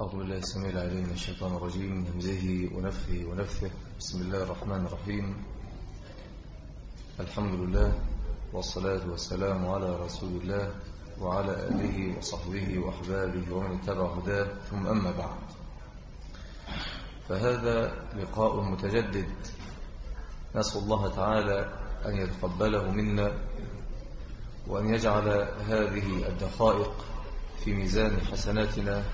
أعوذ بالله السميع العليم من الشيطان الرجيم من همزه ونفخه ونفثه بسم الله الرحمن الرحيم. الحمد لله والصلاة والسلام على رسول الله وعلى آله وصحبه وأحبابه ومن اتبع هداه. ثم أما بعد. فهذا لقاء متجدد. نسأل الله تعالى أن يتقبله منا وأن يجعل هذه الدقائق في ميزان حسناتنا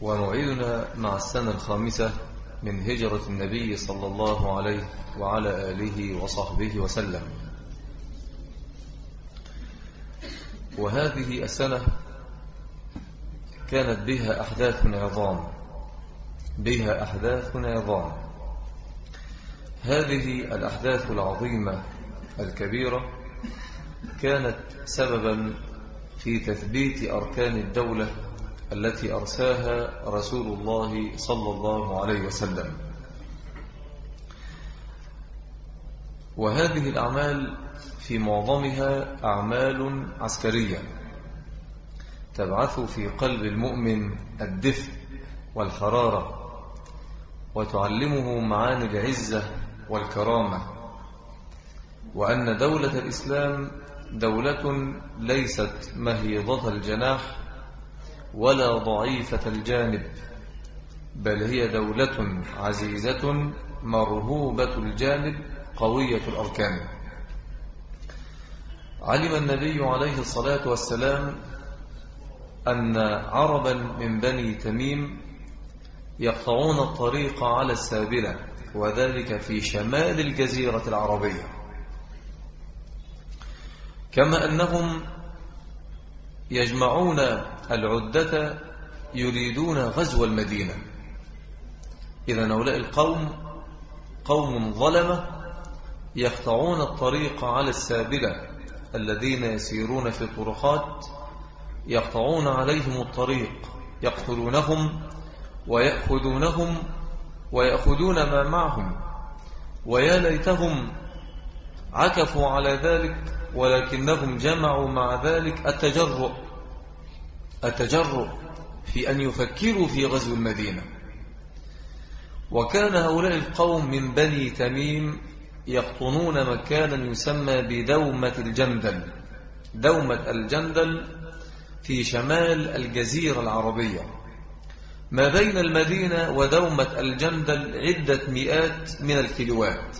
وموعدنا مع السنة الخامسة من هجرة النبي صلى الله عليه وعلى آله وصحبه وسلم. وهذه السنة كانت بها أحداث عظام بها أحداث عظام. هذه الأحداث العظيمة الكبيرة كانت سببا في تثبيت أركان الدولة التي أرساها رسول الله صلى الله عليه وسلم. وهذه الأعمال في معظمها أعمال عسكرية تبعث في قلب المؤمن الدفء والحرارة وتعلمه معاني العزة والكرامة وأن دولة الإسلام دولة ليست مهيضة الجناح ولا ضعيفة الجانب بل هي دولة عزيزة مرهوبة الجانب قوية الأركان. علم النبي عليه الصلاة والسلام أن عربا من بني تميم يقطعون الطريق على السابلة وذلك في شمال الجزيرة العربية. كما أنهم يجمعون العدة يريدون غزو المدينة. إذا هؤلاء القوم قوم ظلمة يقطعون الطريق على السابلة الذين يسيرون في الطرقات يقطعون عليهم الطريق يقتلونهم ويأخذونهم ويأخذون ما معهم. ويا ليتهم عكفوا على ذلك ولكنهم جمعوا مع ذلك التجرؤ. التجرؤ في أن يفكروا في غزو المدينة. وكان هؤلاء القوم من بني تميم يقطنون مكانا يسمى بدومة الجندل دومة الجندل في شمال الجزيرة العربية. ما بين المدينة ودومة الجندل عدة مئات من الكيلوات.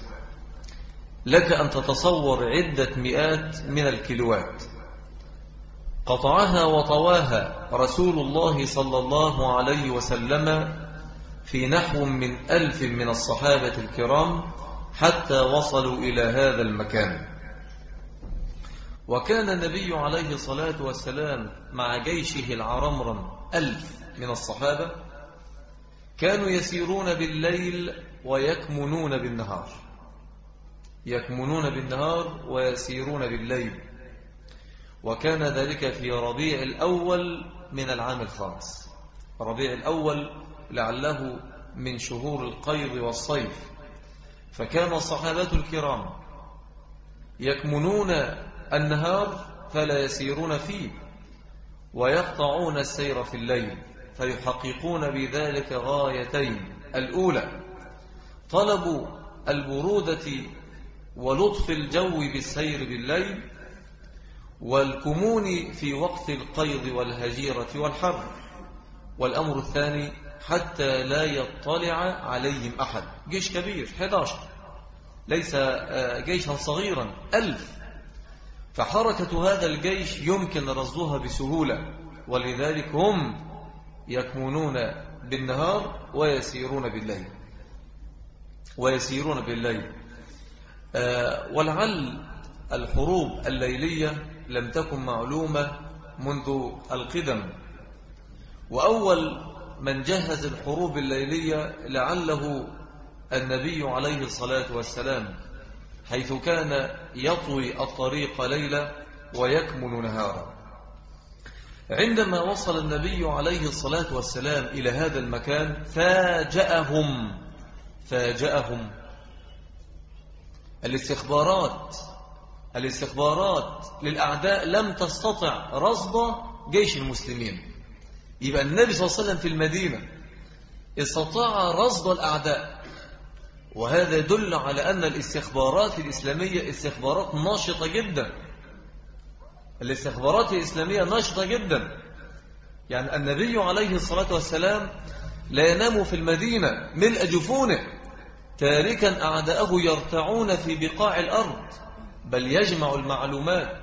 لك أن تتصور عدة مئات من الكيلوات. قطعها وطواها رسول الله صلى الله عليه وسلم في نحو من ألف من الصحابة الكرام حتى وصلوا إلى هذا المكان. وكان النبي عليه الصلاة والسلام مع جيشه العرمرم ألف من الصحابة كانوا يسيرون بالليل ويكمنون بالنهار. يكمنون بالنهار ويسيرون بالليل. وكان ذلك في ربيع الأول من العام الخامس. ربيع الأول لعله من شهور القيض والصيف. فكان الصحابة الكرام يكمنون النهار فلا يسيرون فيه ويقطعون السير في الليل فيحققون بذلك غايتين. الأولى طلب البرودة ولطف الجو بالسير بالليل والكمون في وقت القيض والهجيرة والحر والأمر الثاني حتى لا يطلع عليهم أحد. جيش كبير 11 ليس آه، جيشا صغيرا ألف. فحركة هذا الجيش يمكن رصدها بسهولة. ولذلك هم يكمنون بالنهار ويسيرون بالليل. ويسيرون بالليل. آه، ولعل الحروب الليلية لم تكن معلومة منذ القدم. وأول من جهز الحروب الليلية لعله النبي عليه الصلاة والسلام حيث كان يطوي الطريق ليلة ويكمن نهارا. عندما وصل النبي عليه الصلاة والسلام إلى هذا المكان فاجأهم فاجأهم. الاستخبارات الاستخبارات للأعداء لم تستطع رصد جيش المسلمين. يبقى النبي صلى الله عليه وسلم في المدينة استطاع رصد الأعداء. وهذا يدل على أن الاستخبارات الإسلامية استخبارات ناشطة جدا. الاستخبارات الإسلامية ناشطة جدا. يعني النبي عليه الصلاة والسلام لا ينام في المدينة ملء جفونه تاركا أعداءه يرتعون في بقاع الأرض. بل يجمع المعلومات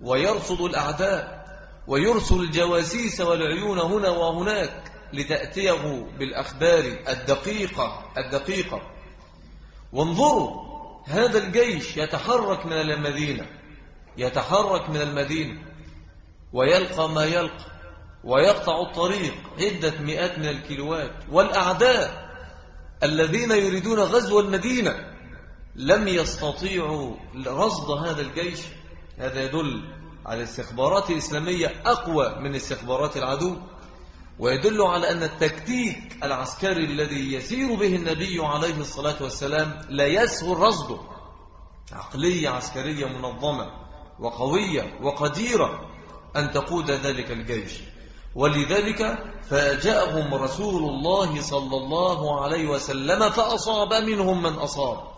ويرصد الأعداء ويرسل الجواسيس والعيون هنا وهناك لتأتيه بالأخبار الدقيقة الدقيقة. وانظروا هذا الجيش يتحرك من المدينة يتحرك من المدينة ويلقى ما يلقى ويقطع الطريق عدة مئات من الكيلوات. والأعداء الذين يريدون غزو المدينة لم يستطيعوا رصد هذا الجيش هذا يدل على الاستخبارات الإسلامية أقوى من استخبارات العدو ويدل على أن التكتيك العسكري الذي يسير به النبي عليه الصلاة والسلام لا يسهل رصده. عقلية عسكرية منظمة وقوية وقديرة أن تقود ذلك الجيش. ولذلك فاجأهم رسول الله صلى الله عليه وسلم فأصاب منهم من أصاب.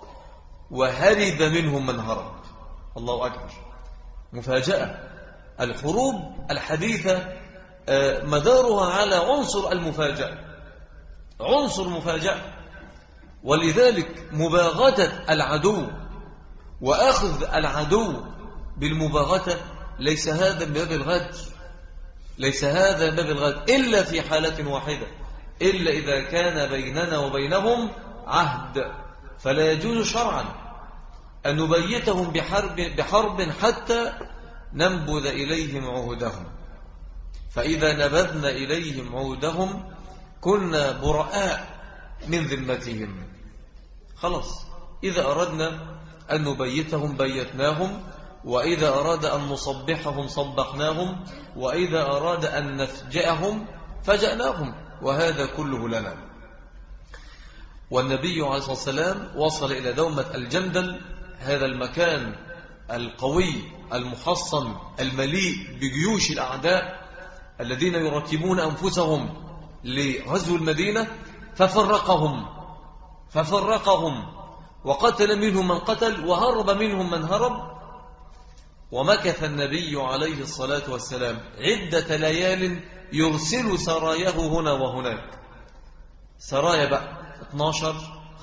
وهرب منهم من هرب. الله أكبر. مفاجأة. الحروب الحديثة آه، مدارها على عنصر المفاجأة. عنصر مفاجأة. ولذلك مباغتة العدو وأخذ العدو بالمباغتة ليس هذا من باب الغدر ليس هذا باب الغد. إلا في حالة واحدة. إلا إذا كان بيننا وبينهم عهد. فلا يجوز شرعا أن نبيتهم بحرب, بحرب حتى ننبذ إليهم عهدهم. فإذا نبذنا إليهم عهدهم كنا براء من ذمتهم. خلاص. إذا أردنا أن نبيتهم بيتناهم. وإذا أراد أن نصبحهم صبحناهم. وإذا أراد أن نفجأهم فجأناهم. وهذا كله لنا. والنبي عليه الصلاة والسلام وصل إلى دومة الجندل هذا المكان القوي المحصن المليء بجيوش الأعداء الذين يرتبون أنفسهم لغزو المدينة ففرقهم ففرقهم وقتل منهم من قتل وهرب منهم من هرب. ومكث النبي عليه الصلاة والسلام عدة ليال يرسل سراياه هنا وهناك. سرايا بقى. 12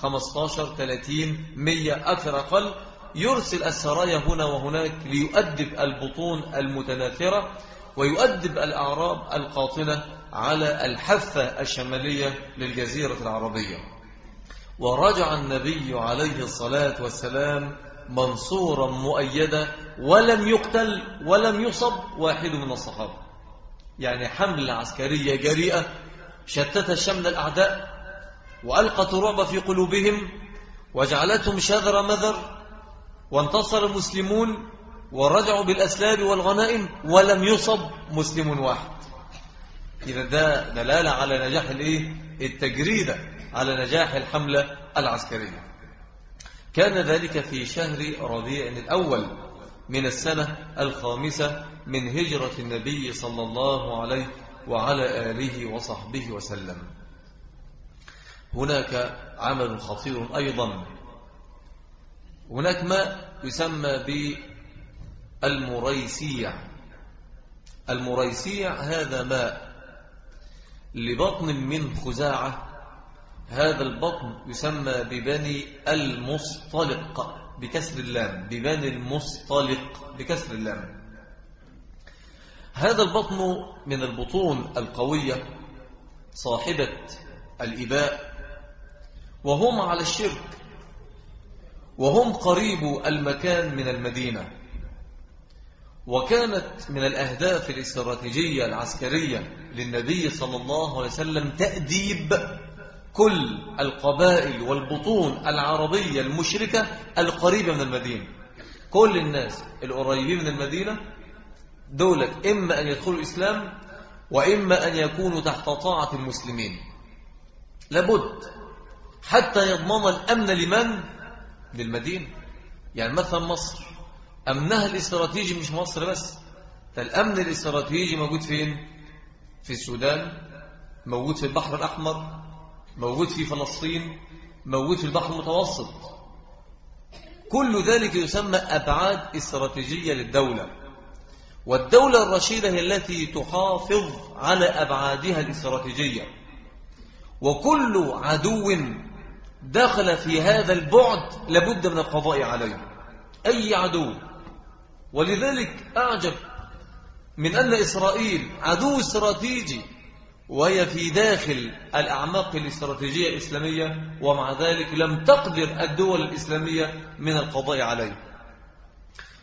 15 30 100 أكثر أقل يرسل السرايا هنا وهناك ليؤدب البطون المتناثرة ويؤدب الأعراب القاطنة على الحفة الشمالية للجزيرة العربية. ورجع النبي عليه الصلاة والسلام منصورا مؤيدا ولم يقتل ولم يصب واحد من الصحابة. يعني حملة عسكرية جريئة شتت شمل الأعداء وألقت رعب في قلوبهم وجعلتهم شذر مذر وانتصر المسلمون ورجعوا بالأسلاب والغنائم ولم يصب مسلم واحد. إذا ده دلالة على نجاح الإيه؟ التجريدة على نجاح الحملة العسكرية. كان ذلك في شهر ربيع الأول من السنة الخامسة من هجرة النبي صلى الله عليه وعلى آله وصحبه وسلم. هناك عمل خطير أيضا. هناك ما يسمى بالمريسيع. المريسيع هذا ماء لبطن من خزاعة. هذا البطن يسمى ببني المصطلق بكسر اللام. ببني المصطلق بكسر اللام. هذا البطن من البطون القوية صاحبة الإباء. وهم على الشرك. وهم قريب المكان من المدينة. وكانت من الأهداف الاستراتيجية العسكرية للنبي صلى الله عليه وسلم تأديب كل القبائل والبطون العربية المشركة القريبة من المدينة. كل الناس القريبين من المدينة دولة إما أن يدخلوا الإسلام وإما أن يكونوا تحت طاعة المسلمين. لابد حتى يضمن الأمن لمن؟ للمدينة. يعني مثلا مصر. أمنها الاستراتيجي مش مصر بس. فالأمن الاستراتيجي موجود فين؟ في السودان موجود في البحر الأحمر موجود في فلسطين موجود في البحر المتوسط. كل ذلك يسمى أبعاد استراتيجية للدولة. والدولة الرشيدة هي التي تحافظ على أبعادها الاستراتيجية. وكل عدو دخل في هذا البعد لابد من القضاء عليه. أي عدو. ولذلك أعجب من أن إسرائيل عدو استراتيجي وهي في داخل الأعماق الاستراتيجية الإسلامية ومع ذلك لم تقدر الدول الإسلامية من القضاء عليه.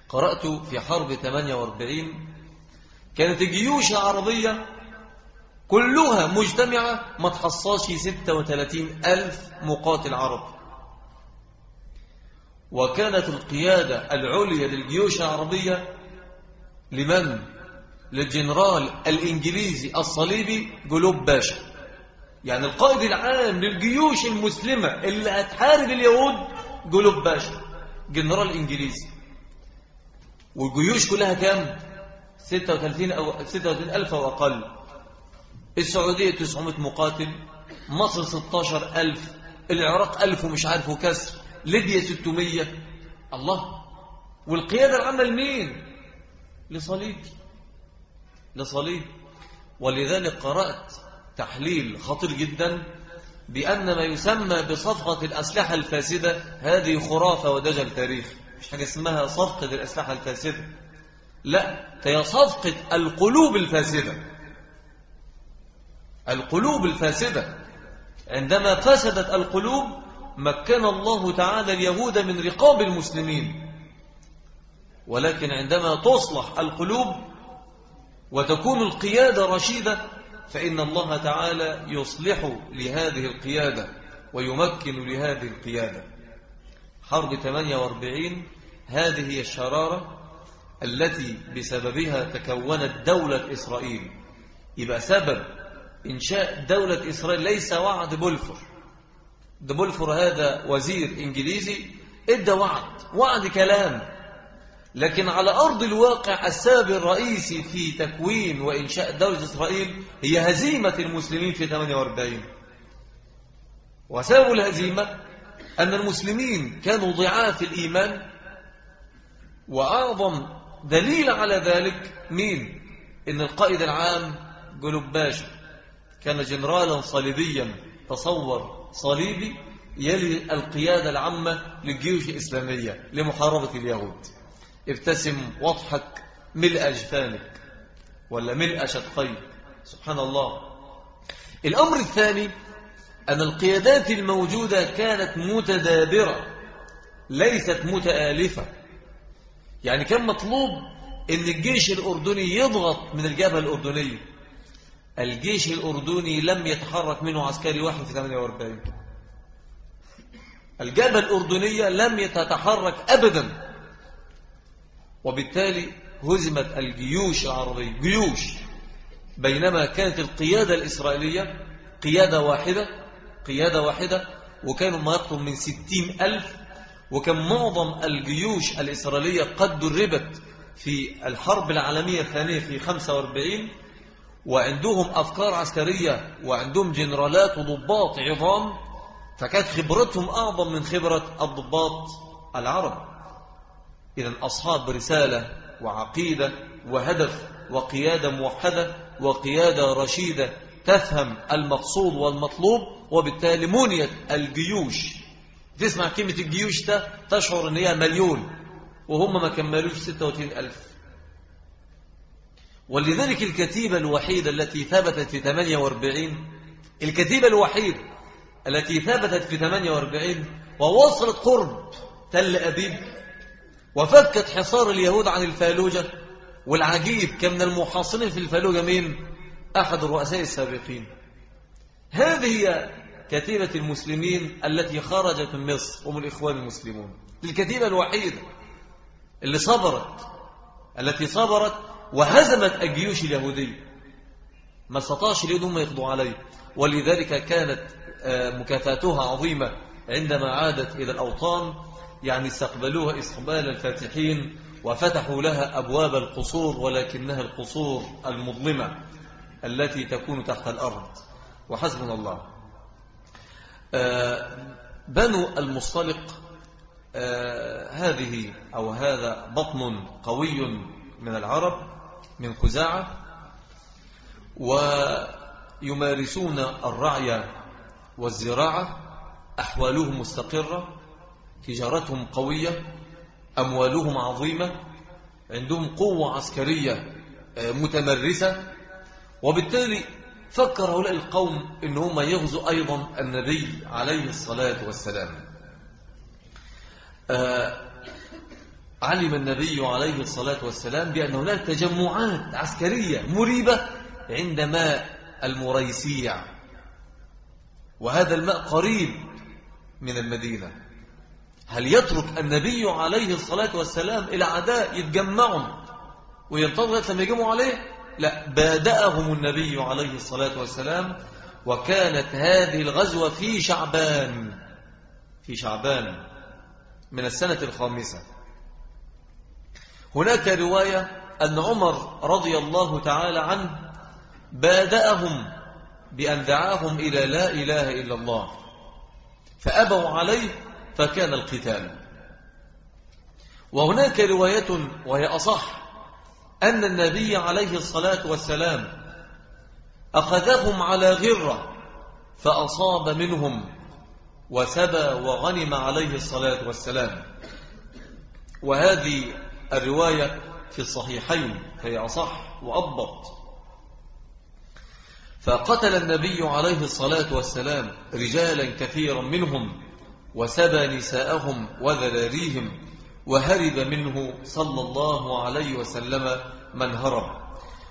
قرأت في حرب 48 كانت الجيوش العربية كلها مجتمعة ما تحصاش 36 ألف مقاتل عرب. وكانت القيادة العليا للجيوش العربية لمن؟ للجنرال الإنجليزي الصليبي جلوب باشا. يعني القائد العام للجيوش المسلمة اللي هتحارب اليهود جلوب باشا جنرال إنجليزي. والجيوش كلها كام؟ 36 أو 36 ألف أو أقل. السعودية 900 مقاتل مصر 16 ألف العراق ألف ومش عارف وكسر ليبيا 600 الله! والقيادة العامة لمين؟ لصليب. لصليب. ولذلك قرأت تحليل خطير جدا بأن ما يسمى بصفقة الأسلحة الفاسدة هذه خرافة ودجل تاريخ. مش حاجة اسمها صفقة الأسلحة الفاسدة. لا هي صفقة القلوب الفاسدة. القلوب الفاسدة. عندما فسدت القلوب مكن الله تعالى اليهود من رقاب المسلمين. ولكن عندما تصلح القلوب وتكون القيادة رشيدة فإن الله تعالى يصلح لهذه القيادة ويمكن لهذه القيادة. حرب 48 هذه هي الشرارة التي بسببها تكونت دولة إسرائيل. يبقى سبب إنشاء دولة إسرائيل ليس وعد بولفر ده بولفر هذا وزير إنجليزي. إدى وعد. وعد كلام. لكن على أرض الواقع السبب الرئيسي في تكوين وإنشاء دولة إسرائيل هي هزيمة المسلمين في 48 وسبب الهزيمة أن المسلمين كانوا ضعاف الإيمان. وأعظم دليل على ذلك مين؟ إن القائد العام جلوب باشا. كان جنرالا صليبيا. تصور صليبي يلي القيادة العامة للجيوش الإسلامية لمحاربة اليهود. ابتسم واضحك ملء أجفانك ولا ملء شدقيك سبحان الله. الأمر الثاني أن القيادات الموجودة كانت متدابرة ليست متآلفة. يعني كان مطلوب أن الجيش الأردني يضغط من الجبهة الأردنية. الجيش الأردني لم يتحرك منه عسكري واحد في 48 الجبهة الأردنية لم يتتحرك أبدا وبالتالي هزمت الجيوش العربية. جيوش بينما كانت القيادة الإسرائيلية قيادة واحدة قيادة واحدة وكانوا ما يقطن من ستين ألف وكان معظم الجيوش الإسرائيلية قد دربت في الحرب العالمية الثانية في 45 وعندهم أفكار عسكرية وعندهم جنرالات وضباط عظام فكانت خبرتهم أعظم من خبرة الضباط العرب. إذا أصحاب رسالة وعقيدة وهدف وقيادة موحدة وقيادة رشيدة تفهم المقصود والمطلوب وبالتالي منيت الجيوش. تسمع كلمة الجيوش ده تشعر إن هي مليون وهم ما كملوش 36 ألف. ولذلك الكتيبة الوحيدة التي ثبتت في 48 الكتيبة الوحيدة التي ثبتت في 48 ووصلت قرب تل أبيب وفكت حصار اليهود عن الفالوجة والعجيب كان من المحاصرين في الفالوجة مين؟ أحد الرؤساء السابقين. هذه هي كتيبة المسلمين التي خرجت من مصر هم الإخوان المسلمون. الكتيبة الوحيدة اللي صبرت التي صبرت وهزمت الجيوش اليهودية ما استطاعش اليهود هم يقضوا عليه. ولذلك كانت آه، مكافاتها عظيمة عندما عادت إلى الأوطان. يعني استقبلوها استقبال الفاتحين وفتحوا لها أبواب القصور ولكنها القصور المظلمة التي تكون تحت الأرض. وحسبنا الله. آه، بنو المصطلق آه، هذه أو هذا بطن قوي من العرب من خزاعة ويمارسون الرعي والزراعة أحوالهم مستقرة تجارتهم قوية أموالهم عظيمة عندهم قوة عسكرية آه، متمرسة. وبالتالي فكر هؤلاء القوم ان هم يغزوا أيضا النبي عليه الصلاة والسلام. آه، علم النبي عليه الصلاة والسلام بأن هناك تجمعات عسكرية مريبة عند ماء المريسيع. وهذا الماء قريب من المدينة. هل يترك النبي عليه الصلاة والسلام إلى عداء يتجمعهم وينتظر لما يجمعوا عليه؟ لا بادأهم النبي عليه الصلاة والسلام وكانت هذه الغزوة في شعبان في شعبان من السنة الخامسة. هناك رواية أن عمر رضي الله تعالى عنه بادأهم بأن دعاهم إلى لا إله إلا الله. فأبوا عليه فكان القتال. وهناك رواية وهي أصح أن النبي عليه الصلاة والسلام أخذهم على غرة فأصاب منهم وسبى وغنم عليه الصلاة والسلام. وهذه الرواية في الصحيحين فهي أصح وأضبط. فقتل النبي عليه الصلاة والسلام رجالا كثيرا منهم وسبى نساءهم وذراريهم وهرب منه صلى الله عليه وسلم من هرب.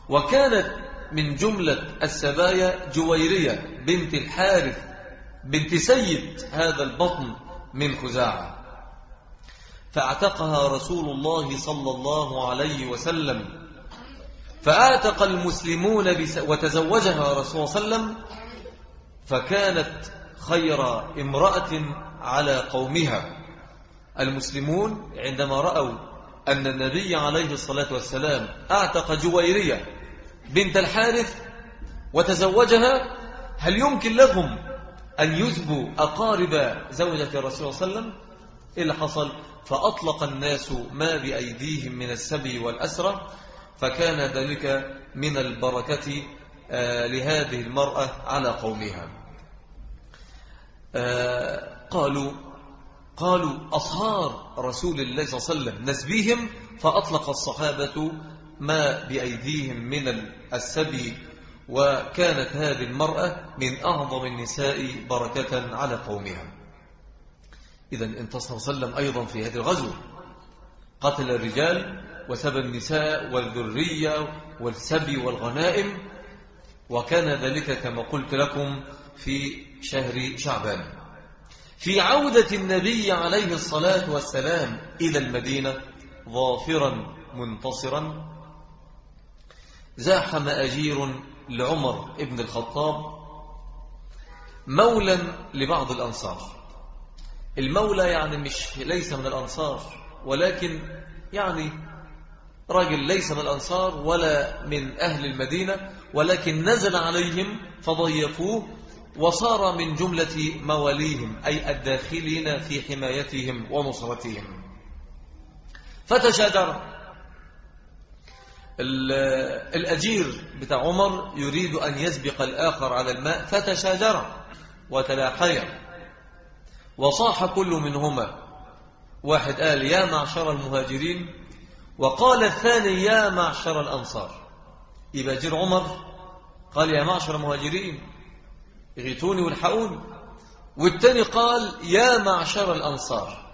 وكانت من جملة السبايا جويرية بنت الحارث بنت سيد هذا البطن من خزاعة. فاعتقها رسول الله صلى الله عليه وسلم. فاعتق المسلمون وتزوجها رسول الله صلى الله عليه وسلم فكانت خير امرأة على قومها. المسلمون عندما رأوا أن النبي عليه الصلاة والسلام أعتق جويرية بنت الحارث وتزوجها هل يمكن لهم أن يذبوا أقارب زوجة الرسول صلى الله عليه وسلم؟ إيه اللي حصل فأطلق الناس ما بأيديهم من السبي والأسرة فكان ذلك من البركة آه، لهذه المرأة على قومها. آه، قالوا قالوا أصهار رسول الله صلى الله عليه وسلم نسبيهم فأطلق الصحابة ما بأيديهم من السبي وكانت هذه المرأة من أعظم النساء بركة على قومها. إذا انتصر صلى الله عليه وسلم أيضا في هذه الغزوة. قتل الرجال وسبى النساء والذرية والسبي والغنائم وكان ذلك كما قلت لكم في شهر شعبان. في عودة النبي عليه الصلاة والسلام إلى المدينة ظافرا منتصرا زاحم أجير لعمر ابن الخطاب مولا لبعض الأنصار. المولى يعني مش ليس من الأنصار ولكن يعني رجل ليس من الأنصار ولا من أهل المدينة ولكن نزل عليهم فضيفوه وصار من جملة مواليهم أي الداخلين في حمايتهم ونصرتهم. فتشاجر. الأجير بتاع عمر يريد أن يسبق الآخر على الماء فتشاجر وتلاحيا وصاح كل منهما. واحد قال يا معشر المهاجرين وقال الثاني يا معشر الأنصار يبقى جير عمر قال يا معشر المهاجرين اغيثوني والحقوني والتاني قال يا معشر الأنصار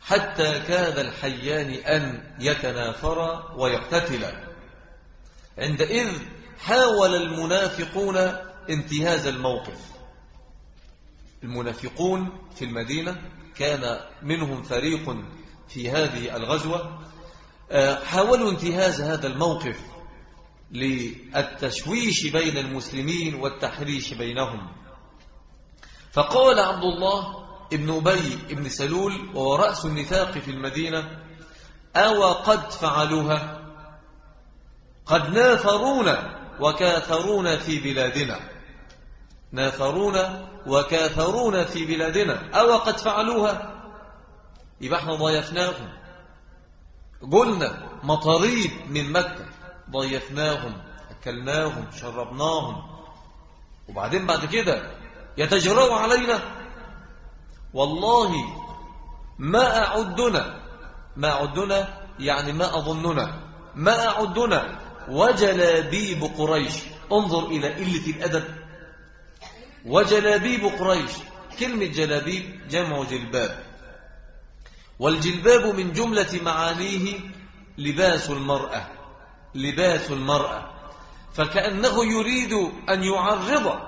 حتى كاد الحيان أن يتنافرا ويقتتلا عندئذ حاول المنافقون انتهاز الموقف. المنافقون في المدينة كان منهم فريق في هذه الغزوة. آه، حاولوا انتهاز هذا الموقف للتشويش بين المسلمين والتحريش بينهم. فقال عبد الله ابن أبي ابن سلول وهو رأس النفاق في المدينة أو قد فعلوها؟ قد نافرونا وكاثرونا في بلادنا. نافرونا وكاثرونا في بلادنا. أو قد فعلوها؟ يبقى إحنا ضيفناهم. قلنا مطاريد من مكة. ضيفناهم أكلناهم شربناهم. وبعدين بعد كده يتجرأوا علينا. والله ما أعدنا. ما أعدنا يعني ما أظننا. ما أعدنا. وجلابيب قريش. انظر إلى قلة الأدب. وجلابيب قريش. كلمة جلابيب جمع جلباب. والجلباب من جملة معانيه لباس المرأة. لباس المرأة. فكأنه يريد أن يعرض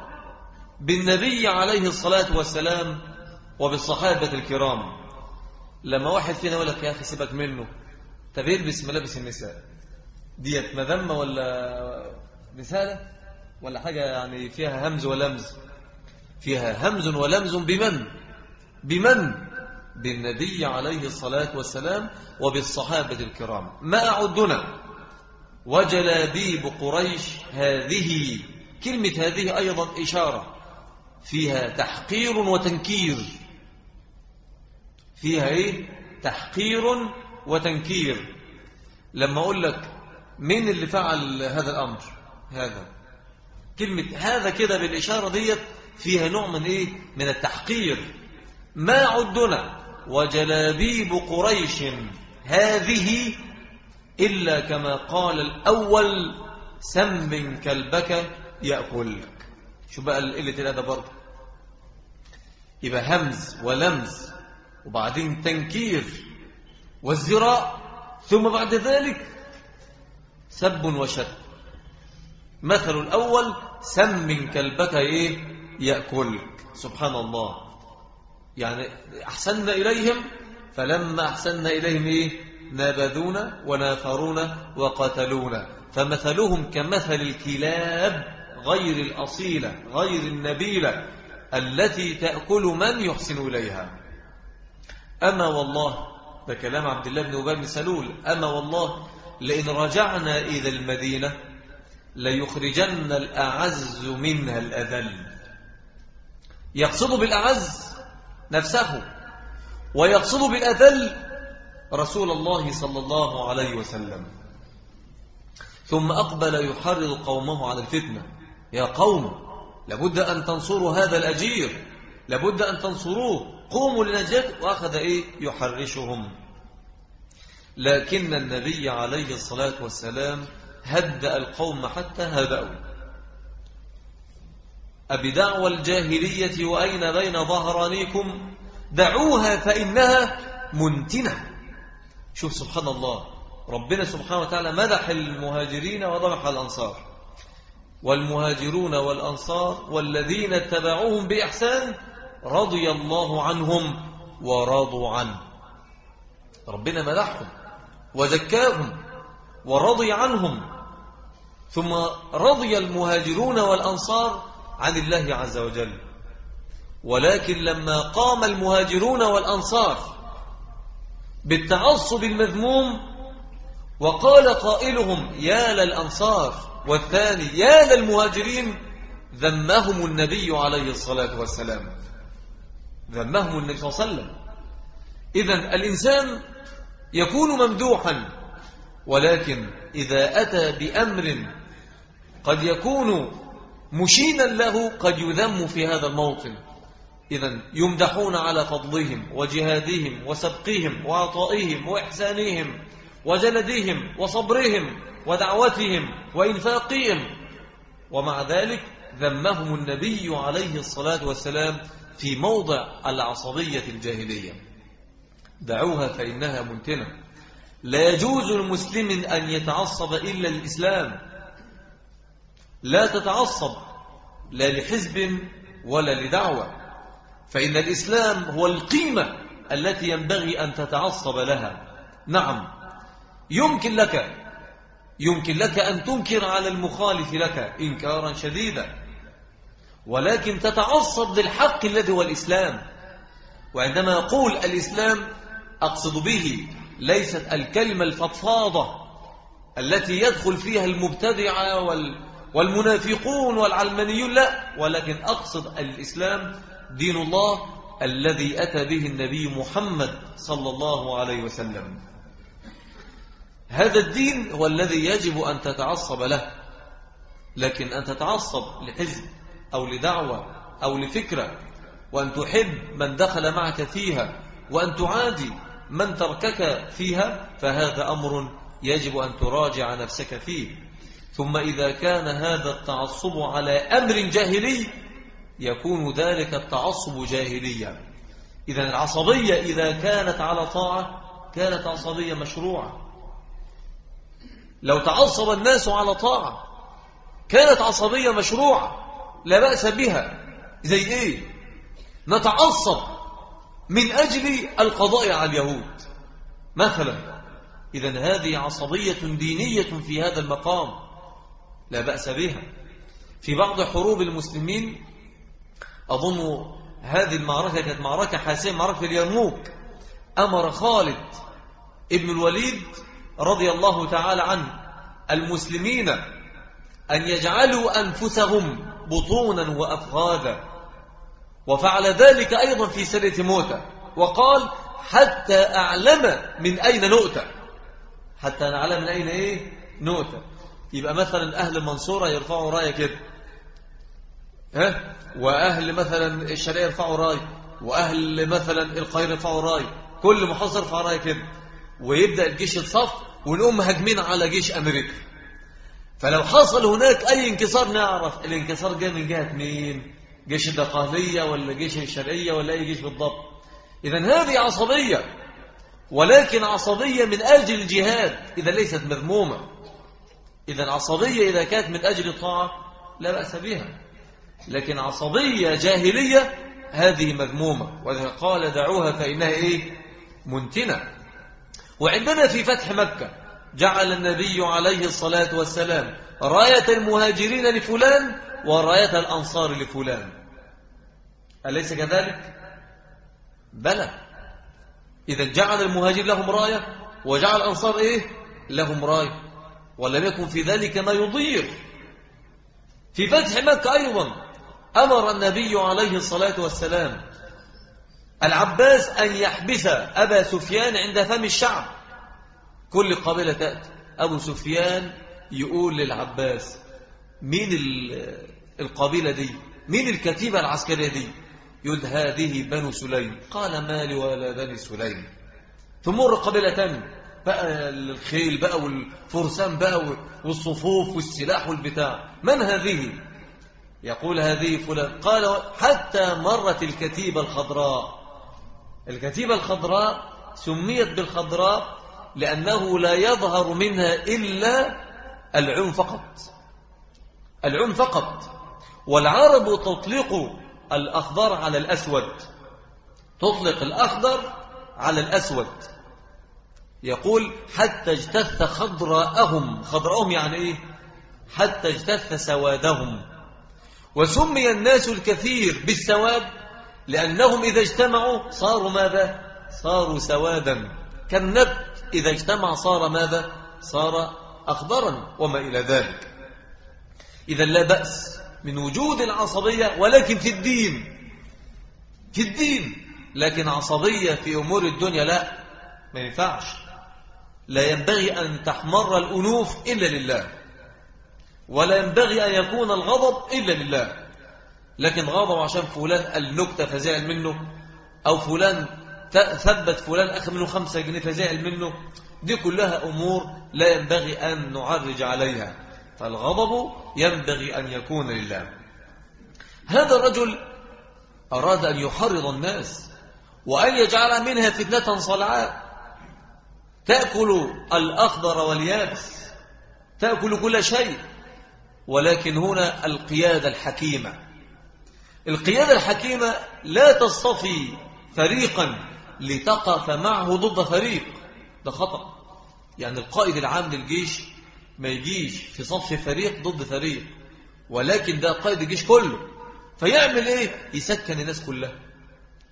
بالنبي عليه الصلاة والسلام وبالصحابة الكرام. لما واحد فينا يقول لك يا أخي سيبك منه. طب يلبس ملابس النساء. ديت مذمة ولا رسالة ولا حاجة يعني فيها همز ولمز؟ فيها همز ولمز بمن؟ بمن؟ بالنبي عليه الصلاة والسلام وبالصحابة الكرام. ما أعدنا؟ وجلابيب قريش هذه كلمة هذه أيضا إشارة. فيها تحقير وتنكير. فيها إيه؟ تحقير وتنكير. لما أقول لك مين اللي فعل هذا الأمر؟ هذا. كلمة هذا كده بالإشارة ديت فيها نوع من إيه؟ من التحقير. ما عدنا وجلابيب قريش هذه إلا كما قال الأول سم كلبك يأكلك شو بقى قلة الأدب برضه؟ يبقى همز ولمز وبعدين تنكير والزراء ثم بعد ذلك سب وشد. مثل الأول سم كلبك إيه؟ يأكلك. سبحان الله. يعني أحسننا إليهم فلما أحسننا إليهم إيه؟ نابذونا ونافرونا وقتلونا. فمثلهم كمثل الكلاب غير الأصيلة غير النبيلة التي تأكل من يحسن إليها. أما والله ده كلام عبد الله بن أبي بن سلول. أما والله لئن رجعنا إلى المدينة ليخرجن الأعز منها الأذل. يقصد بالأعز نفسه ويقصد بالأذل رسول الله صلى الله عليه وسلم. ثم أقبل يحرض قومه على الفتنة. يا قوم لابد أن تنصروا هذا الأجير لابد أن تنصروه. قوموا لنجد. وأخذ إيه؟ يحرشهم. لكن النبي عليه الصلاة والسلام هدأ القوم حتى هدأوا أبدعوى الجاهلية وأين بين ظهرانيكم؟ دعوها فإنها منتنة. شوف سبحان الله ربنا سبحانه وتعالى مدح المهاجرين وضمح الأنصار. والمهاجرون والأنصار والذين اتبعوهم بإحسان رضي الله عنهم ورضوا عنه. ربنا مدحهم وزكاهم ورضي عنهم. ثم رضي المهاجرون والأنصار عن الله عز وجل. ولكن لما قام المهاجرون والأنصار بالتعصب المذموم وقال قائلهم يا للأنصار والثاني يا للمهاجرين ذمهم النبي عليه الصلاة والسلام. ذمهم النبي صلى الله عليه وسلم. إذن الإنسان يكون ممدوحا ولكن إذا أتى بأمر قد يكون مشينا له قد يذم في هذا الموطن. إذا يمدحون على فضلهم وجهادهم وسبقهم وعطائهم وإحسانهم وجلدهم وصبرهم ودعوتهم وإنفاقهم. ومع ذلك ذمهم النبي عليه الصلاة والسلام في موضع العصبية الجاهلية. دعوها فإنها منتنة. لا يجوز المسلم أن يتعصب إلا الإسلام. لا تتعصب لا لحزب ولا لدعوة. فإن الإسلام هو القيمة التي ينبغي أن تتعصب لها. نعم. يمكن لك يمكن لك أن تنكر على المخالف لك إنكارا شديدا. ولكن تتعصب للحق الذي هو الإسلام. وعندما يقول الإسلام أقصد به ليست الكلمة الفضفاضة التي يدخل فيها المبتدعة والمنافقون والعلمانيون لا ولكن أقصد الإسلام دين الله الذي أتى به النبي محمد صلى الله عليه وسلم. هذا الدين هو الذي يجب أن تتعصب له لكن أن تتعصب لحزب أو لدعوة أو لفكرة وأن تحب من دخل معك فيها وأن تعادي من تركك فيها فهذا أمر يجب أن تراجع نفسك فيه. ثم إذا كان هذا التعصب على أمر جاهلي يكون ذلك التعصب جاهليا. إذا العصبية إذا كانت على طاعة كانت عصبية مشروعة. لو تعصب الناس على طاعة كانت عصبية مشروعة لا بأس بها. زي إيه؟ نتعصب من أجل القضاء على اليهود. مثلا إذا هذه عصبية دينية في هذا المقام. لا بأس بها. في بعض حروب المسلمين أظن هذه المعركة كانت معركة حاسمة معركة اليرموك أمر خالد ابن الوليد رضي الله تعالى عنه المسلمين أن يجعلوا أنفسهم بطونا وأفغادا. وفعل ذلك أيضا في سنة موتى. وقال حتى أعلم من أين نؤتى. حتى نعلم من أين إيه؟ نؤتى. يبقى مثلا أهل المنصورة يرفعوا راية كده. ها؟ وأهل مثلا الشرقية يرفعوا راية وأهل مثلا القاهرة يرفعوا راية كل محافظة يرفع راية كده. ويبدأ الجيش الصف ونقوم هاجمين على جيش أمريكا. فلو حصل هناك أي انكسار نعرف الانكسار جاء من جهة مين؟ جيش الدقهلية ولا جيش الشرقية ولا أي جيش بالضبط. إذا هذه عصبية. ولكن عصبية من أجل الجهاد. إذا ليست مذمومة إذا عصبية إذا كانت من أجل الطاعة لا بأس بها. لكن عصبية جاهلية هذه مذمومة وإذا قال دعوها فإنها إيه؟ منتنة. وعندنا في فتح مكة جعل النبي عليه الصلاة والسلام راية المهاجرين لفلان وراية الأنصار لفلان. أليس كذلك؟ بلى. إذا جعل المهاجر لهم راية وجعل الأنصار إيه؟ لهم راية. ولم يكن في ذلك ما يضير. في فتح مكة أيضا أمر النبي عليه الصلاة والسلام العباس أن يحبس أبا سفيان عند فم الشعب. كل قبيلة تأتي. أبو سفيان يقول للعباس مين القبيلة دي؟ مين الكتيبة العسكرية دي؟ يقول هذه بنو سليم. قال مالي ولا بني سليم. تمر قبيلة تانية. بقى الخيل بقى والفرسان بقى والصفوف والسلاح والبتاع. من هذه؟ يقول هذه فلان. قال حتى مرت الكتيبة الخضراء. الكتيبة الخضراء سميت بالخضراء لأنه لا يظهر منها إلا العم فقط. العم فقط. والعرب تطلق الأخضر على الأسود. تطلق الأخضر على الأسود. يقول حتى اجتث خضراءهم. خضراءهم يعني إيه؟ حتى اجتث سوادهم. وسمي الناس الكثير بالسواد لأنهم إذا اجتمعوا صاروا ماذا؟ صاروا سوادا. كالنبت إذا اجتمع صار ماذا؟ صار أخضرا وما إلى ذلك. إذا لا بأس من وجود العصبية ولكن في الدين. في الدين. لكن عصبية في أمور الدنيا لا ما ينفعش. لا ينبغي أن تحمر الأنوف إلا لله. ولا ينبغي أن يكون الغضب إلا لله. لكن غضب عشان فلان النكتة فزعل منه أو فلان ثبت فلان أخذ منه خمسة جنيه فزعل منه. دي كلها أمور لا ينبغي أن نعرج عليها. فالغضب ينبغي أن يكون لله. هذا الرجل أراد أن يحرض الناس وأن يجعل منها فتنة صلعاء. تأكل الأخضر واليابس تأكل كل شيء ولكن هنا القيادة الحكيمة. القيادة الحكيمة لا تصطفي فريقا لتقف معه ضد فريق. ده خطأ. يعني القائد العام للجيش ما يجيش في صف فريق ضد فريق ولكن ده قائد الجيش كله. فيعمل إيه؟ يسكن الناس كلها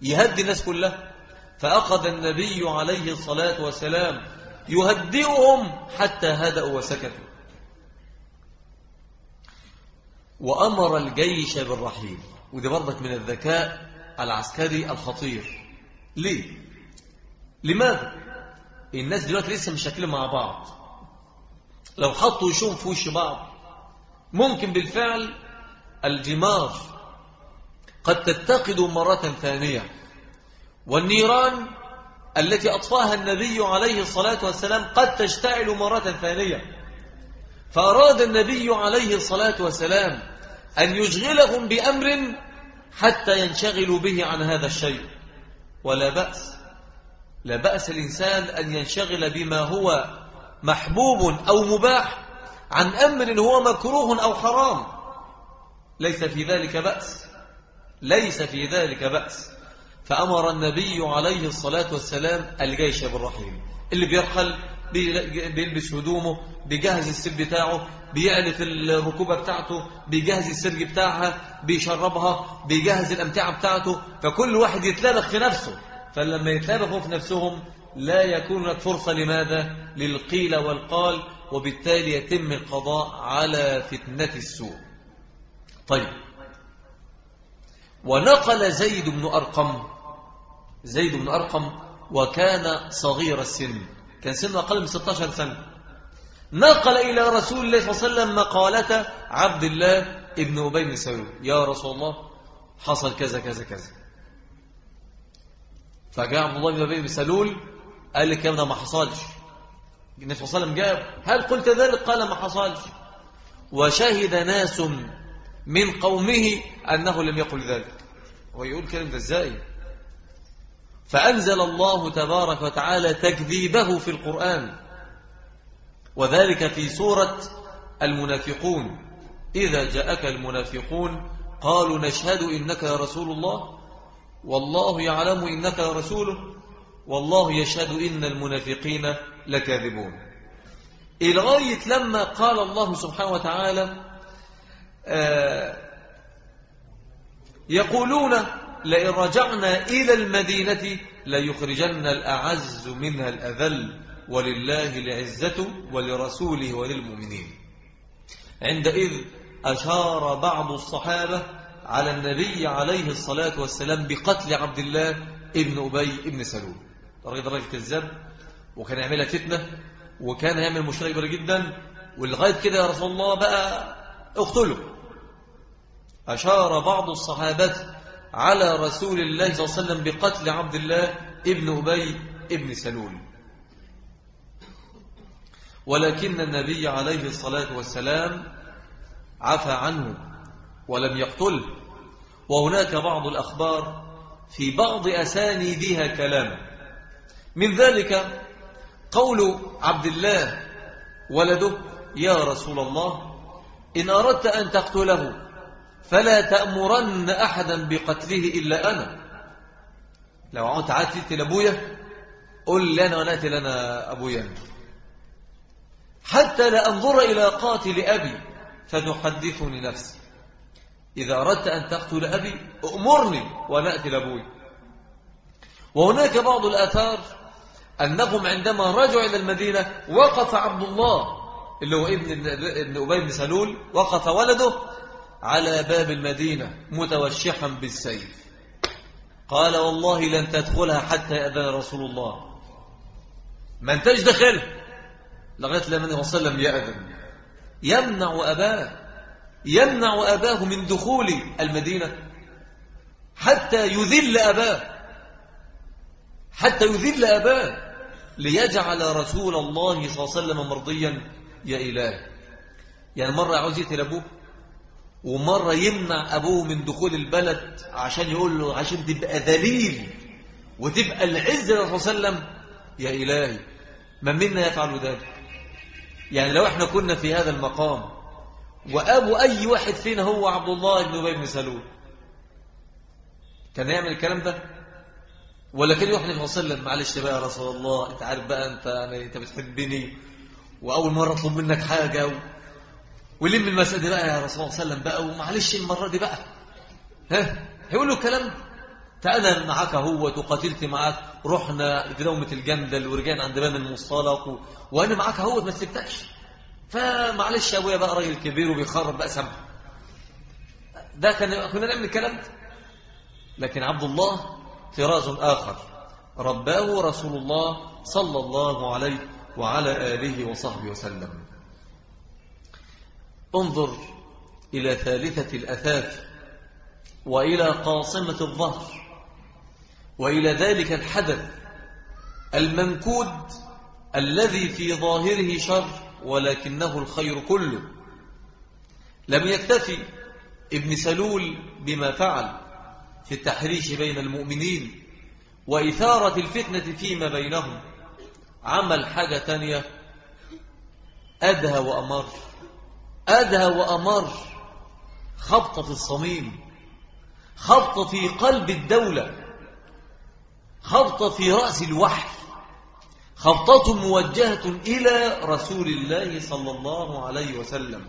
يهدي الناس كلها. فأخذ النبي عليه الصلاة والسلام يهدئهم حتى هدأوا وسكتوا. وأمر الجيش بالرحيل. ودي برضك من الذكاء العسكري الخطير. ليه؟ لماذا؟ الناس دلوقتي لسه مشاكلين مع بعض. لو حطوا وشهم في وش بعض ممكن بالفعل الجمار قد تتقد مرة ثانية. والنيران التي أطفاها النبي عليه الصلاة والسلام قد تشتعل مرة ثانية. فأراد النبي عليه الصلاة والسلام أن يشغلهم بأمر حتى ينشغلوا به عن هذا الشيء. ولا بأس لا بأس الإنسان أن ينشغل بما هو محبوب أو مباح عن أمر هو مكروه أو حرام. ليس في ذلك بأس ليس في ذلك بأس. فأمر النبي عليه الصلاة والسلام الجيش بالرحيل اللي بيرحل بيلبس هدومه بيجهز السب بتاعه بيعلف الركوبة بتاعته بيجهز السرج بتاعها بيشربها بيجهز الأمتعة بتاعته فكل واحد يتلابخ في نفسه. فلما يتلابخوا في نفسهم لا يكون لك فرصة لماذا؟ للقيل والقال وبالتالي يتم القضاء على فتنة السوء. طيب. ونقل زيد بن أرقم زيد بن أرقم وكان صغير السن. كان سنه أقل من 16 سنة. نقل إلى رسول الله صلى الله عليه وسلم مقالة عبد الله ابن أبي بن سلول. يا رسول الله حصل كذا كذا كذا. فجاء عبد الله بن أبي بن سلول قال لك ده ما حصلش. النبي صلى الله عليه وسلم جاب هل قلت ذلك؟ قال ما حصلش. وشهد ناس من قومه أنه لم يقل ذلك. ويقول كلام ده إزاي فأنزل الله تبارك وتعالى تكذيبه في القرآن وذلك في سورة المنافقون. إذا جاءك المنافقون قالوا نشهد إنك يا رسول الله والله يعلم إنك رسوله والله يشهد إن المنافقين لكاذبون. الغاية لما قال الله سبحانه وتعالى آه يقولون لئن رجعنا إلى المدينة ليخرجن الأعز منها الأذل ولله العزة ولرسوله وللمؤمنين. عندئذ أشار بعض الصحابة على النبي عليه الصلاة والسلام بقتل عبد الله ابن أبي ابن سلول. الراجل راجل كذاب وكان يعملها فتنة وكان يعمل مشكلة كبيرة جدا ولغاية كده يا رسول الله بقى اقتله. أشار بعض الصحابة على رسول الله صلى الله عليه وسلم بقتل عبد الله ابن أبي ابن سلول. ولكن النبي عليه الصلاة والسلام عفى عنه ولم يقتله. وهناك بعض الأخبار في بعض أسانيدها كلام. من ذلك قول عبد الله ولده يا رسول الله إن أردت أن تقتله فلا تأمرن أحدا بقتله إلا أنا. لو عمت عادت لأبويا قل لنا ونأتي لنا أبويا. حتى لا أنظر إلى قاتل أبي فتحدثني نفسي. إذا أردت أن تقتل أبي أمرني ونأتي لأبوي. وهناك بعض الآثار أنهم عندما رجعوا إلى المدينة وقف عبد الله اللي هو ابن ابن أبي بن سلول وقف ولده على باب المدينة متوشحا بالسيف. قال والله لن تدخلها حتى يأذن رسول الله. ما انتش دخل لغاية لما النبي صلى الله عليه وسلم يأذن. يمنع أباه. يمنع أباه من دخول المدينة. حتى يذل أباه. حتى يذل أباه. ليجعل رسول الله صلى الله عليه وسلم مرضيا يا إله يعني مرة عاوز يقتل أبوه. ومرة يمنع أبوه من دخول البلد عشان يقول له عشان تبقى ذليل وتبقى العزة للرسول صلى الله عليه وسلم يا إلهي من منا يفعل ذلك يعني لو إحنا كنا في هذا المقام وأبو أي واحد فينا هو عبد الله بن أبي بن سلول كان يعمل الكلام ده ولا كان عليه وسلم معلش بقى يا رسول الله أنت عارف بقى أنت يعني أنت بتحبني وأول مرة أطلب منك حاجة. ولم المسألة بقى يا رسول الله صلى الله عليه وسلم بقى ومعلش المرة دي بقى. ها؟ هيقول له الكلام فأنا معك هو وقاتلت معك رحنا في دومة الجندل ورجعنا عند باب المصطلق. وأنا معك هو ما سبتكش. فمعلش يا أبويا بقى راجل كبير وبيخرب بقى سمع. ده كان كنا نعمل الكلام ده. لكن عبد الله طراز آخر. رباه رسول الله صلى الله عليه وعلى آله وصحبه وسلم. انظر إلى ثالثة الأثاث وإلى قاصمة الظهر وإلى ذلك الحدث المنكود الذي في ظاهره شر ولكنه الخير كله. لم يكتفي ابن سلول بما فعل في التحريش بين المؤمنين وإثارة الفتنة فيما بينهم. عمل حاجة تانية أدهى وأمر. أدهى وأمر خبط في الصميم خبط في قلب الدولة خبط في رأس الوحي خبطة موجهة إلى رسول الله صلى الله عليه وسلم.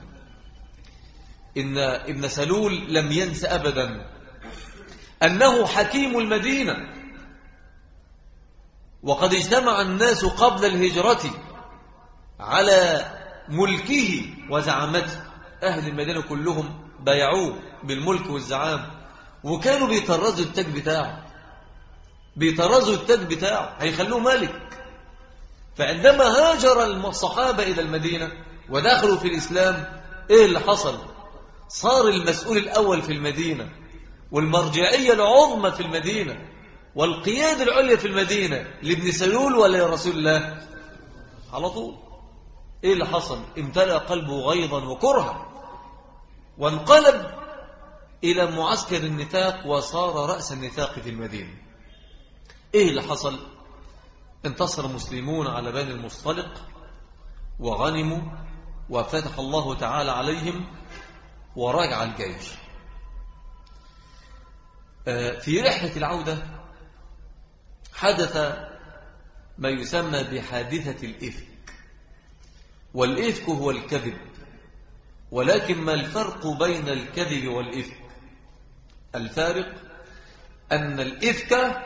إن ابن سلول لم ينس أبدا. أنه حكيم المدينة. وقد اجتمع الناس قبل الهجرة على ملكه وزعامته أهل المدينة كلهم بايعوه بالملك والزعام. وكانوا بيطرزوا التاج بتاعه. بيطرزوا التاج بتاعه. هيخلوه ملك. فعندما هاجر الصحابة إلى المدينة ودخلوا في الإسلام إيه اللي حصل؟ صار المسؤول الأول في المدينة والمرجعية العظمى في المدينة والقيادة العليا في المدينة لابن سلول ولا لرسول الله. على طول. إيه اللي حصل؟ امتلأ قلبه غيظا وكرها. وانقلب إلى معسكر النفاق وصار رأس النفاق في المدينة. إيه اللي حصل؟ انتصر المسلمون على بني المصطلق وغنموا وفتح الله تعالى عليهم ورجع الجيش. آه، في رحلة العودة حدث ما يسمى بحادثة الإفك. والإفك هو الكذب ولكن ما الفرق بين الكذب والإفك؟ الفارق أن الإفك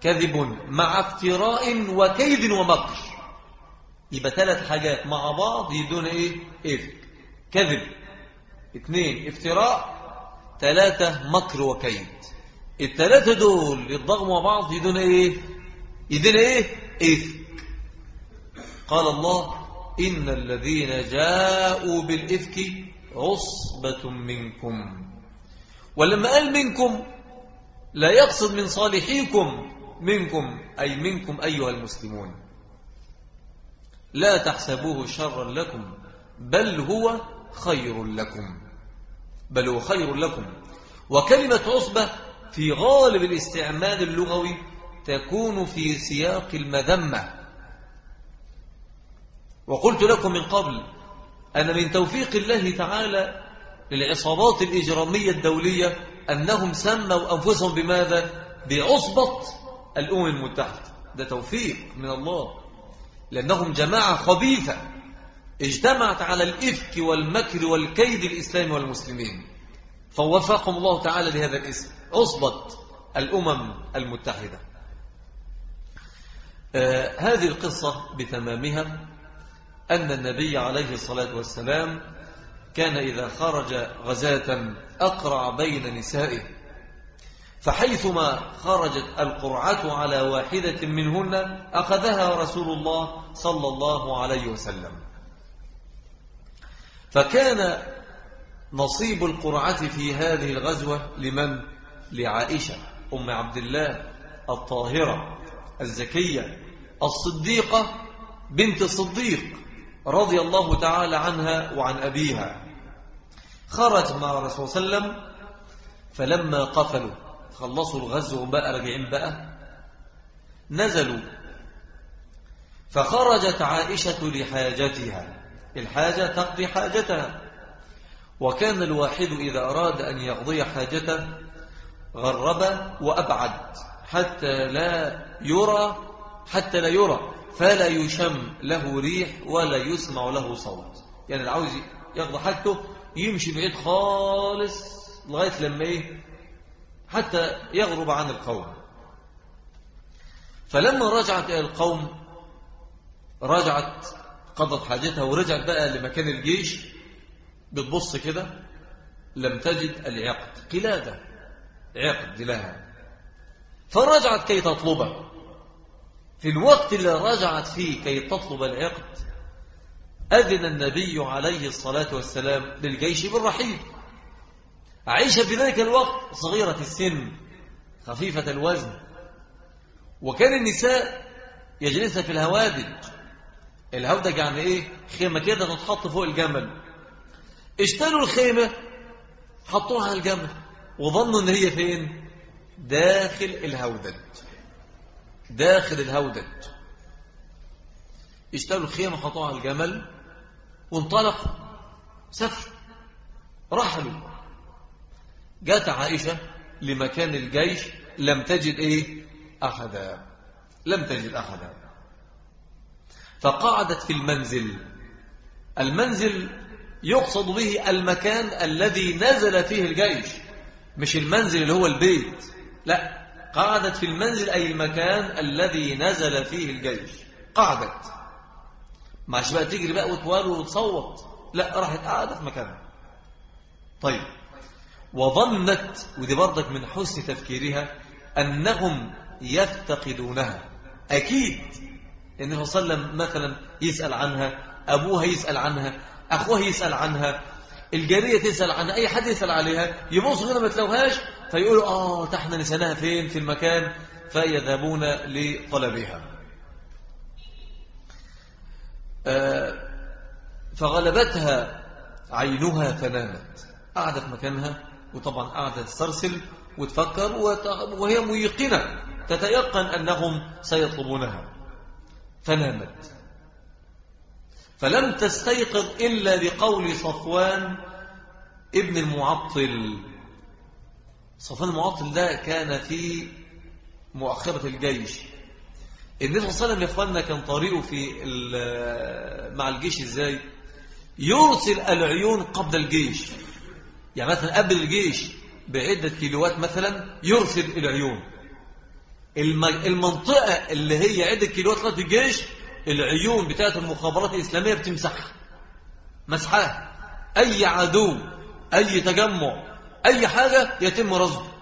كذب مع افتراء وكيد ومكر. يبقى ثلاث حاجات مع بعض يدون إيه؟ إفك. كذب اثنين افتراء ثلاثة مكر وكيد. الثلاثة دول مع بعض يدون إيه؟ يدون إيه؟ إفك. قال الله إن الذين جاءوا بالإفك عصبة منكم. ولما قال منكم لا يقصد من صالحيكم منكم أي منكم أيها المسلمون. لا تحسبوه شرا لكم بل هو خير لكم. بل هو خير لكم. وكلمة عصبة في غالب الاستعمال اللغوي تكون في سياق المذمة. وقلت لكم من قبل أن من توفيق الله تعالى للعصابات الإجرامية الدولية أنهم سموا أنفسهم بماذا؟ بعصبة الأمم المتحدة. ده توفيق من الله. لأنهم جماعة خبيثة اجتمعت على الإفك والمكر والكيد الإسلام والمسلمين. فوفقهم الله تعالى لهذا الاسم عصبة الأمم المتحدة. آه هذه القصة بتمامها. أن النبي عليه الصلاة والسلام كان إذا خرج غزاة أقرع بين نسائه فحيثما خرجت القرعة على واحدة منهن أخذها رسول الله صلى الله عليه وسلم فكان نصيب القرعة في هذه الغزوة لمن؟ لعائشة أم عبد الله الطاهرة الزكية الصديقة بنت الصديق رضي الله تعالى عنها وعن أبيها. خرج مع الرسول صلى الله عليه وسلم فلما قفلوا خلصوا الغزو بقى راجعين بقى نزلوا. فخرجت عائشة لحاجتها الحاجة تقضي حاجتها. وكان الواحد إذا أراد أن يقضي حاجته غرب وأبعد حتى لا يرى حتى لا يرى. فلا يشم له ريح ولا يسمع له صوت. يعني العاوز يقضي حاجته يمشي بعيد خالص لغاية لما إيه؟ حتى يغرب عن القوم. فلما رجعت إلى القوم رجعت قضت حاجتها ورجعت بقى لمكان الجيش بتبص كده لم تجد العقد. قلادة. عقد لها. فرجعت كي تطلبه في الوقت اللي رجعت فيه كي تطلب العقد أذن النبي عليه الصلاة والسلام للجيش بالرحيل. عائشة في ذلك الوقت صغيرة السن خفيفة الوزن. وكان النساء يجلسن في الهوادج الهودج يعني إيه؟ خيمة كده تتحط فوق الجمل. اشتروا الخيمة حطوها على الجمل وظنوا إن هي فين؟ داخل الهودج داخل الهودج. اشتروا الخيمة حطوها على الجمل وانطلقوا سفر. رحلوا جاءت عائشة لمكان الجيش لم تجد إيه؟ أحدا. لم تجد أحدا. فقعدت في المنزل. المنزل يقصد به المكان الذي نزل فيه الجيش مش المنزل اللي هو البيت. لا. قعدت في المنزل أي المكان الذي نزل فيه الجيش. قعدت. معش بقى تجري بقى وتوال وتصوت. لا راحت قاعدة في مكانها. طيب. وظنت ودي برضك من حسن تفكيرها أنهم يفتقدونها. أكيد النبي صلى الله عليه وسلم مثلا يسأل عنها أبوها يسأل عنها أخوها يسأل عنها الجارية تسأل عنها أي حد يسأل عليها يبصوا كده ما تلوهاش فيقولوا آه تحنا نسناها فين؟ في المكان. فيذهبون لطلبها. آه فغلبتها عينها فنامت قعدت مكانها وطبعا قعدت تسترسل وتفكر وهي ميقنة تتيقن أنهم سيطلبونها. فنامت فلم تستيقظ إلا بقول صفوان ابن المعطل. صفوان المعطل ده كان في مؤخرة الجيش. النبي صلى الله عليه وسلم يا اخواننا كان طريقه في مع الجيش إزاي؟ يرسل العيون قبل الجيش. يعني مثلا قبل الجيش بعدة كيلوات مثلا يرسل العيون. المنطقة اللي هي عدة كيلوات لغاية الجيش العيون بتاعت المخابرات الإسلامية بتمسحها مسحها أي عدو أي تجمع أي حاجة يتم رصده.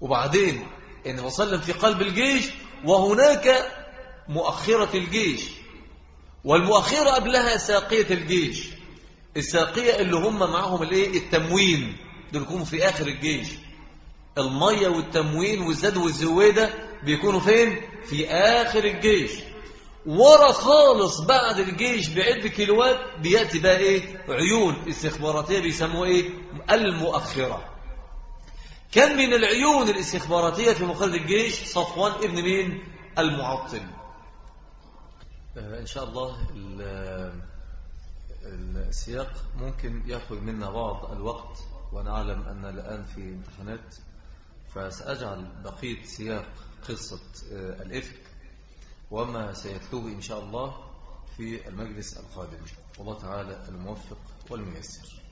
وبعدين النبي وسلم في قلب الجيش وهناك مؤخرة الجيش. والمؤخرة قبلها ساقية الجيش. الساقية اللي هم معهم الإيه؟ التموين. دول يكونوا في آخر الجيش. المية والتموين والزاد والزويدة بيكونوا فين؟ في آخر الجيش. ورا خالص بعد الجيش بعد كيلوات بيأتي بقى إيه؟ عيون. استخباراتية بيسموها إيه؟ المؤخرة. كان من العيون الاستخباراتية في مخرج الجيش صفوان ابن مين؟ المعطل. إن شاء الله السياق ممكن يأخذ منا بعض الوقت وأنا أعلم أن الآن في امتحانات فسأجعل بقية سياق قصة الإفك. وما سيتلوه إن شاء الله في المجلس القادم. والله تعالى الموفق والميسر.